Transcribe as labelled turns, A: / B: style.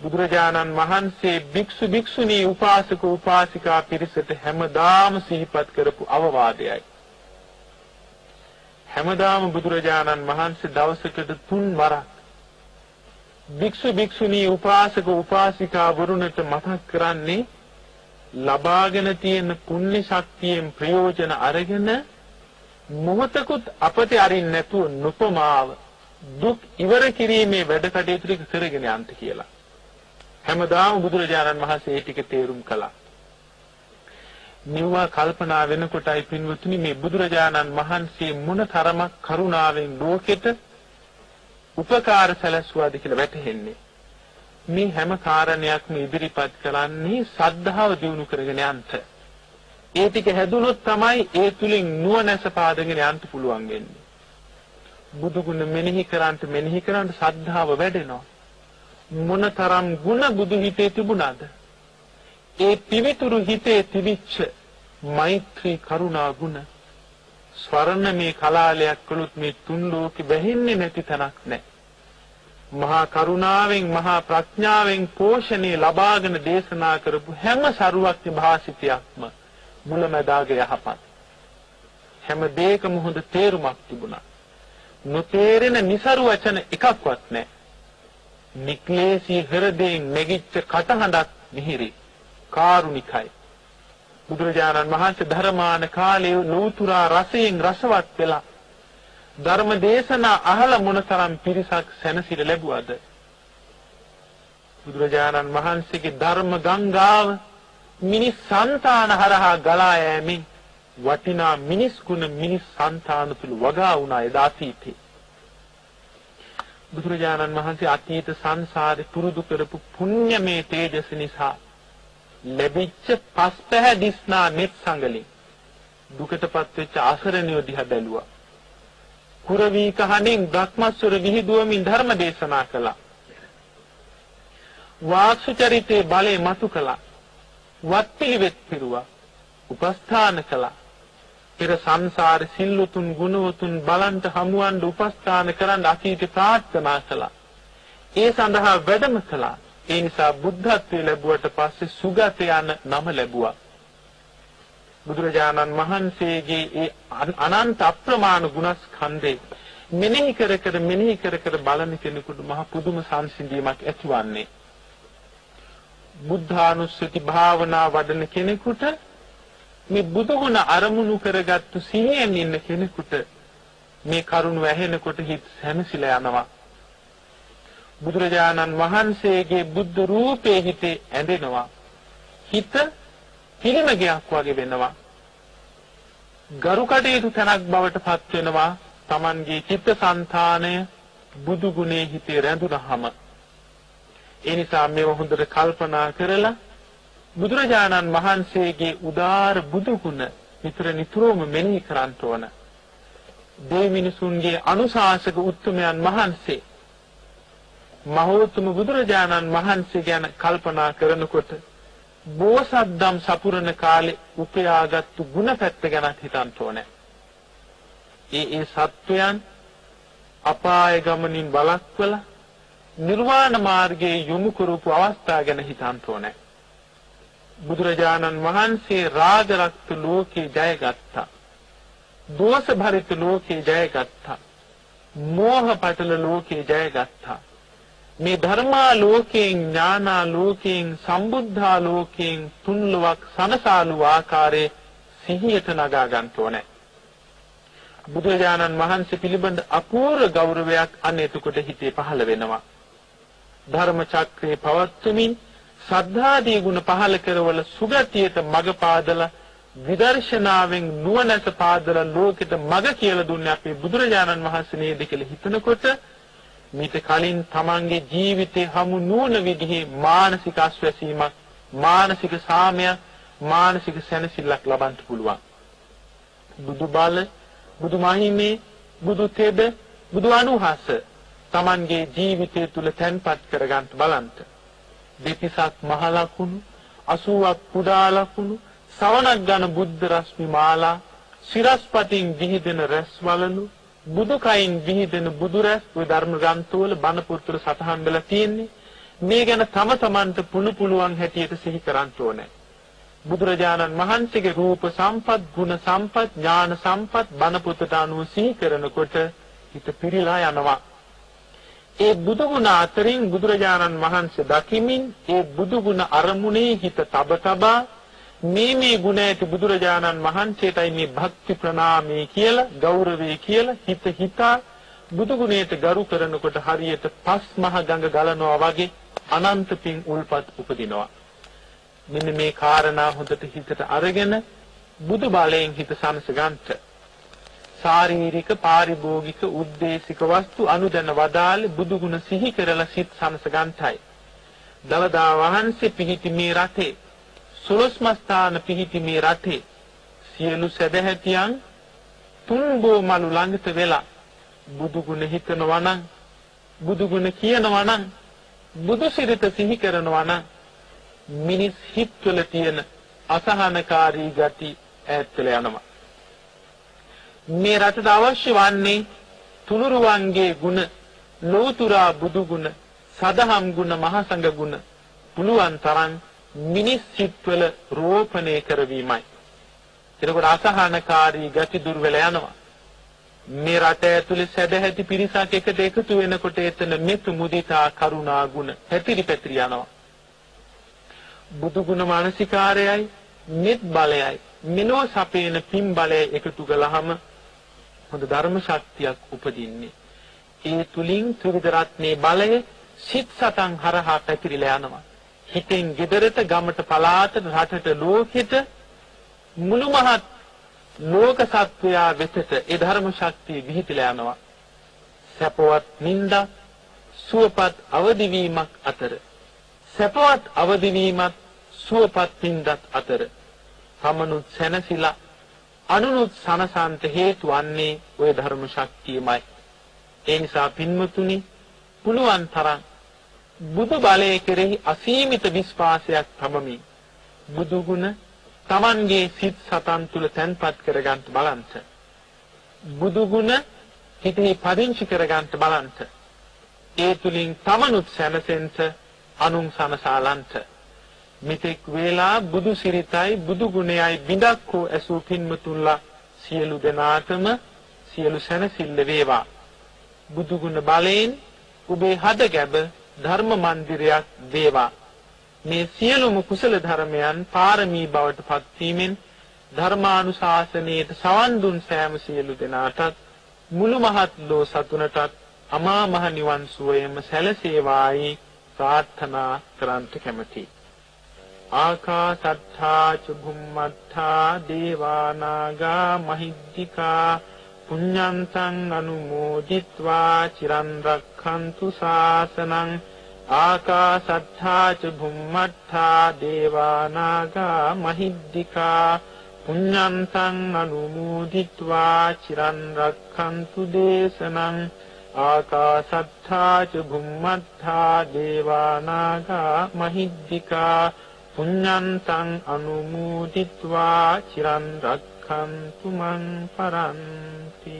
A: බුදුරජාණන් වහන්සේ භික්ෂු භික්ෂුණී උපාසක උපාසිකා පිරිසට හැමදාම සිහිපත් කරපු අවවාදයයි. හැමදාම බුදුරජාණන් වහන්සේ දවසකට තුන් වරක් භික්ෂු භික්ෂුණී උපාසක උපාසිකා වරුණට මතක් කරන්නේ ලබාගෙන තියෙන පුණ්‍ය ශක්තියෙන් ප්‍රයෝජන අරගෙන මොහතකුත් අපට අරින්න නැතුව නොපමාව දුක් ඉවර කිරීමේ වැඩ කටයුතු ටික කරගෙන යන්න කියලා. හැමදාම බුදුරජාණන් වහන්සේ ඒ ටික තේරුම් කළා. නිවා කල්පනා වෙනකොටයි පින්වතුනි මේ බුදුරජාණන් වහන්සේ මොන තරමක් කරුණාවෙන් ලෝකෙට උපකාර සැලැස්සුවාද කියලා වැටහෙන්නේ. මේ හැම කාරණයක්ම ඉදිරිපත් කරන්නේ සද්ධාව දිනු කරගෙන යන්න. ඒ ටික හැදුනොත් තමයි ඒ තුලින් නුවණැස පාදගෙන යන්න පුළුවන් වෙන්නේ. බුදු ගුණ මෙනෙහි කරන්ට මෙනෙහි කරන්ට සද්ධාව වැඩෙනවා. මොනතරම් ಗುಣ බුදු හිතේ තිබුණාද? ඒ පිවිතුරු හිතේ තිබිච්ච මෛත්‍රී කරුණා ගුණ ස්වර්ණමේ කලාලයක් කළුත් මේ තුන් ලෝකෙ බැහැන්නේ නැති තැනක් නැහැ. මහා කරුණාවෙන් මහා ප්‍රඥාවෙන් පෝෂණය ලබාගෙන දේශනා කරපු හැම සරුවක්ති භාසිතයක්ම මුලමැදාග යහපත්. හැම දෙයකම හොඳ තේරුමක් තිබුණා. නොතේරෙන નિසරු වචන එකක්වත් නැහැ. නික්ලේශී හෘදයෙන් නැගිච්ච කටහඬක් මිහිරි. කාරුණිකයි. බුදුරජාණන් වහන්සේ ධර්මාන කාලයේ ලෝතුරා රසයෙන් රසවත් වෙලා ධර්ම දේශනා අහලා මොනතරම් පිරිසක් සැනසෙල ලැබුවද? බුදුරජාණන් වහන්සේගේ ධර්ම ගංගාව මිනිස් సంతාන හරහා ගලා යෑමෙන් වටිනා මිනිස් ගුණ මිනිස් సంతාන තුළ වගා වුණා එදා අතීතේ බුදුරජාණන් වහන්සේ අතීත සංසාරේ පුරුදු කරපු පුණ්‍යමේ තේජස නිසා ලැබිච්ච පස්පැහැදිස්නා net සංගලෙන් දුකටපත් වෙච්ච අසරණිය දිහා බැලුවා. කුරවී කහණෙන් බ්‍රහ්මස්වර විහිදුවමින් ධර්ම දේශනා කළා. වාක්සුචරිතේ බලේ මතු කළා. වත්පිළිවෙත් පිරුවා. උපස්ථාන කළා. පෙර සංසාර සිල්ලුතුන් ගුණවතුන් බලන්ට හමුවන්න උපස්ථාන කරන්න අතීත ප්‍රාර්ථනා කළා. ඒ සඳහා වැඩම කළා. ඒ නිසා බුද්ධත්වයේ ලැබුවට පස්සේ සුගත යන නම ලැබුවා. බුදුරජාණන් වහන්සේගේ ඒ අනන්ත අප්‍රමාණ ගුණස්කන්ධේ මෙනෙහි කර කර මෙනෙහි කර කර බලන කෙනෙකුට මහ පුදුම සංසිඳීමක් ඇතිවන්නේ. බුද්ධානුස්සති භාවනා වඩන කෙනෙකුට මේ බුදුගුණ අරමුණු කරගත්තු සිහියෙන් ඉන්න කෙනෙකුට මේ කරුණ වැහෙනකොට හිත හැමසිලා යනවා. බුදුරජාණන් වහන්සේගේ බුද්ධ රූපේ හිතේ ඇඳෙනවා. හිත පිළිමගයක් වගේ වෙනවා. ගරු කටයුතු තැනක් බවට පත් වෙනවා. Tamanගේ චිත්තසංතානය බුදු ගුණේ හිතේ රැඳුනහම. ඒ නිසා මේව හොඳට කල්පනා කරලා බුදුරජාණන් වහන්සේගේ උදාර බුදු ගුණ නිතර නිතරම මෙනෙහි කරන්න ඕන. දෙවි මිනිසුන්ගේ අනුශාසක උත්තමයන් වහන්සේ මහෝත්තම බුදුරජාණන් වහන්සේ ගැන කල්පනා කරනකොට බෝසත්දම් සපුරන කාලේ උපයාගත්තු ಗುಣපැත්ත ගැනත් හිතන්න ඕනේ. ඒ ඒ සත්වයන් අපාය ගමනින් වළක්වලා නිර්වාණ මාර්ගයේ යොමු කරපු අවස්ථා ගැන හිතන්න ඕනේ. බුදුරජාණන් වහන්සේ රාග රක්ත ලෝකේ ජයගත්තා. දෝෂ භරිත ලෝකේ ජයගත්තා. මෝහ පටල ලෝකේ ජයගත්තා. මේ ධර්මා ලෝකයෙන් ඥානා ලෝකයෙන් සම්බුද්ධා ලෝකයෙන් තුන්ලොවක් සනසාලු ආකාරයේ සිහියට නගා ගන්න ඕනේ. බුදුරජාණන් වහන්සේ පිළිබඳ අපූර්ව ගෞරවයක් අන්න එතකොට හිතේ පහළ වෙනවා. ධර්ම චක්‍රේ පවත්වමින් සද්ධාදී ගුණ පහළ කරවල සුගතියට මඟ පාදලා විදර්ශනාවෙන් නුවණැස පාදලා ලෝකෙට මඟ කියලා දුන්නේ අපේ බුදුරජාණන් වහන්සේ නේද කියලා හිතනකොට මීට කලින් තමන්ගේ ජීවිතේ හමු නුවණ විදිහේ මානසික අස්වැසීමක් මානසික සාමයක් මානසික සැනසෙල්ලක් ලබන්න පුළුවන්. බුදු බල බුදු මහිමේ බුදු තෙද බුදු අනුහස තමන්ගේ ජීවිතය තුල තැන්පත් කරගන්න බලන්න. දෙතිසක් මහ ලකුණු 80ක් කුඩා ලකුණු සවනක් ගන බුද්ධ රශ්මි මාලා සිරස්පතින් විහිදෙන රැස්වලලු බුදු කයින් විහිදෙන බුදු රැස් ඔය ධර්ම ග්‍රන්ථවල බණ පුත්‍ර සතහන් වෙලා තියෙන්නේ මේ ගැන තම තමන්ට පුළු පුළුවන් හැටියට සිහි කරන්න ඕනේ. බුදුරජාණන් වහන්සේගේ රූප සම්පත්, ගුණ සම්පත්, ඥාන සම්පත් බණ පොතට අනුව සිහි කරනකොට හිත පිරීලා යනවා. ඒ බුදු ගුණ අතරින් බුදුරජාණන් වහන්සේ දකිමින් ඒ බුදු ගුණ අරමුණේ හිත තබ තබා මේ මේ ගුණ ඇති බුදුරජාණන් වහන්සේටයි මේ භක්ති ප්‍රණාමේ කියලා ගෞරවේ කියලා හිත හිතා බුදු ගුණයට ගරු කරනකොට හරියට පස් මහ ගඟ ගලනවා වගේ අනන්ත පින් උල්පත් උපදිනවා. මෙන්න මේ කාරණා හොඳට හිතට අරගෙන බුදු බලයෙන් හිත සනස ගන්නට ශාරීරික පාරිභෝගික උද්දේශික වස්තු අනුදැන වදාළ බුදු ගුණ සිහි කරලා සිත සනස ගන්නටයි දවදා වහන්සේ පිහිටි මේ රටේ සුලස්මස්ථාන පිහිටි මේ රටේ සියලු සදැහැතියන් තුන්බෝ මලු ළඟට වෙලා බුදු ගුණ හිතනවා නම් බුදු ගුණ කියනවා නම් බුදු සිරිත සිහි කරනවා නම් මිනිස් හිත්වල තියෙන අසහනකාරී ගති ඈත් වෙලා යනවා. මේ රටට අවශ්‍ය වන්නේ තුනුරුවන්ගේ ගුණ ලෝතුරා බුදු ගුණ සදහම් ගුණ මහසංග ගුණ පුළුවන් තරම් මිනිස් සිත්වල රෝපණය කරවීමයි. එතකොට අසහනකාරී ගති දුර වෙලා යනවා. මේ රට ඇතුලේ සැදැහැති පිරිසක් එකට එකතු වෙනකොට එතන මෙතු මුදිතා කරුණා ගුණ පැතිරි පැතිරි යනවා. බුදු ගුණ මානසිකාරයයි මෙත් බලයයි මිනෝ සපේන පින් බලය එකතු කළාම හොඳ ධර්ම ශක්තියක් උපදින්නේ. ඒ තුලින් ත්‍රිවිධ රත්නේ බලය සිත් සතන් හරහා පැතිරිලා යනවා. හිතෙන් gedarata ගමට පලාතට රටට ලෝකෙට මුළු මහත් ලෝක සත්වයා වෙතට ඒ ධර්ම ශක්තිය විහිදලා යනවා. සැපවත් නිന്ദා සුවපත් අවදිවීමක් අතර සැපවත් අවදිවීමත් සුවපත් නිന്ദත් අතර තමනුත් සැනසিলা අනුනුත් සනසන්ත හේතු වන්නේ ওই ධර්ම ශක්තියමයි. ඒ නිසා පින්වතුනි පුළුවන් තරම් බුදු බලය කෙරෙහි අසීමිත විශ්වාසයක් තමමින් බුදු ගුණ Tamanගේ සිත් සතන් තුල තැන්පත් කරගන්න බලන්ත. බුදු ගුණ හිතේ පදිංචි කරගන්න බලන්ත. ඒ තුලින් තමනුත් සැනසෙන්න අනුන් සනසාලන්ත. මෙතෙක් වේලා බුදු සිරිතයි බුදු ගුණයයි බිඳක් හෝ ඇසූ පින්මතුන්ලා සියලු දෙනාටම සියලු සැනසෙල්ල වේවා. බුදු ගුණ බලයෙන් ඔබේ හද ගැබ ධර්ම මන්දිරයක් වේවා. මේ සියලුම කුසල ධර්මයන් පාරමී බවට පත්වීමෙන් ධර්මානුශාසනයට සවන් දුන් සෑම සියලු දෙනාටත් මුළු මහත් ලෝ සතුනටත් අමා මහ නිවන් සුවයම සැලසේවායි ප්‍රාර්ථනා කරන්ට කැමැති. ආකාසත්තා ච භුම්මත්තා දේවානාගා මහිද්దికා පුඤ්ඤන්තං අනුමෝදිත්වා චිරන් රක්ඛන්තු ශාසනං ආකාසත්තා ච භුම්මත්තා දේවානාගා මහිද්దికා පුඤ්ඤන්තං අනුමෝදිත්වා චිරන් රක්ඛන්තු දේශනං ආකාසත්තා ච භුම්මත්තා දේවානාගා මහිද්దికා පුඤ්ඤන්තං අනුමෝදිත්වා චිරන් රක්ඛන්තු මං පරන්ති.